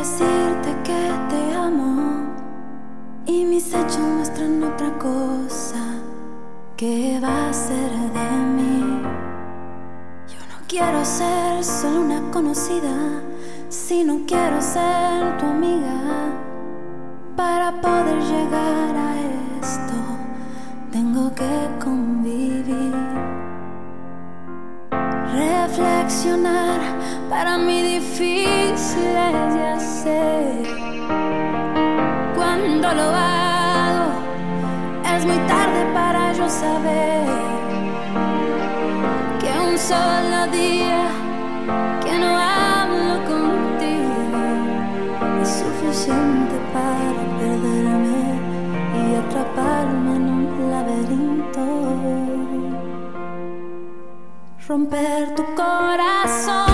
decirte que te amo y mis hechos muestran otra cosa que va a ser de mí. Yo no quiero ser solo una conocida, sino quiero ser tu amiga. Para poder llegar a esto, tengo que convivir reflexionar, para mí difícil es de hacer. Cuando lo hago, es muy tarde para yo saber que un solo día que no hablo contigo es suficiente para. romper tu coração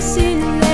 心里。